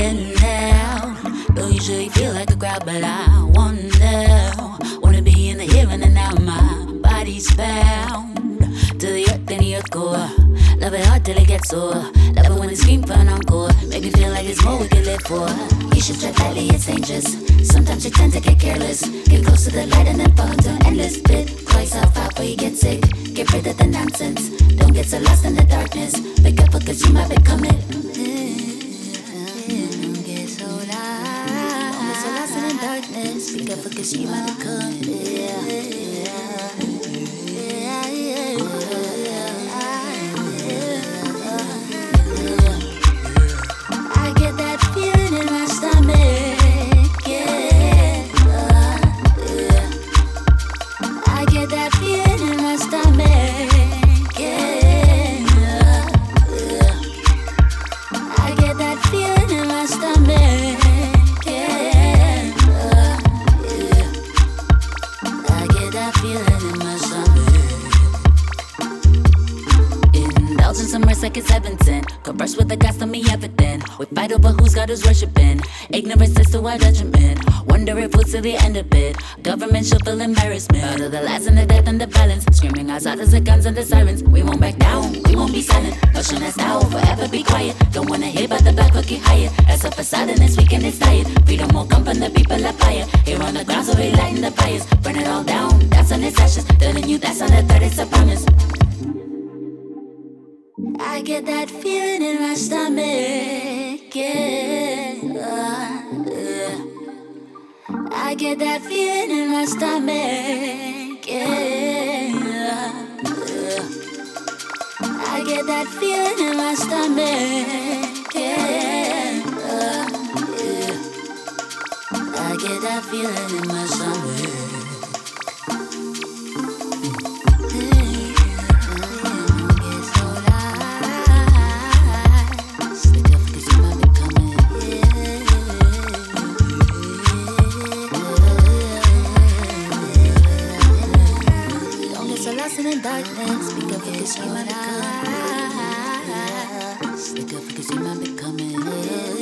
sundown. Don't usually feel like a crowd, but I wonder. Wanna be in the here and the now. My body's bound to the earth and the earth core. Love it hard till it gets sore. Love it when they scream for an encore. Make me feel like there's more we can live for. You should tread lightly, it's dangerous. Sometimes you tend to get careless. Get close to the light and then fall into endless pit. Call yourself out before you get sick. Get rid of the nonsense. Don't get so lost in the darkness. Be careful cause you might become it. Careful cause you might become it. Yeah, Somewhere like it's sent. Converse with the gods, tell me everything. We fight over who's God is worshiping. Ignorance is to our detriment. Wonder if we'll see the end of it. Government should feel embarrassment. Out of the lies and the death and the violence. Screaming outside as the guns and the sirens. We won't back down, we won't be silent. Pushing us now, forever be quiet. Don't wanna hear about the black book higher. As a facade and weekend it's tired. Freedom won't come from the people of fire. Here on the ground, so we lighting the fires. Burn it all down, that's on its ashes. Telling you that's on the third, it's a promise. I get that feeling in my stomach. Yeah. yeah. I get that feeling in my stomach. Yeah. yeah. I get that feeling in my stomach. Yeah. yeah. I get that feeling in my stomach. dark things. Speak up because you might be I. Speak up because you might be coming.